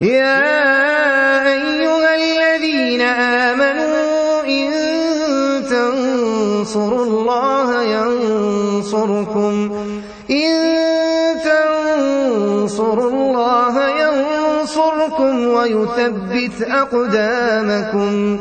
يا أيها الذين آمنوا إن تنصروا الله ينصركم إن تنصروا الله ينصركم ويثبت أقدامكم.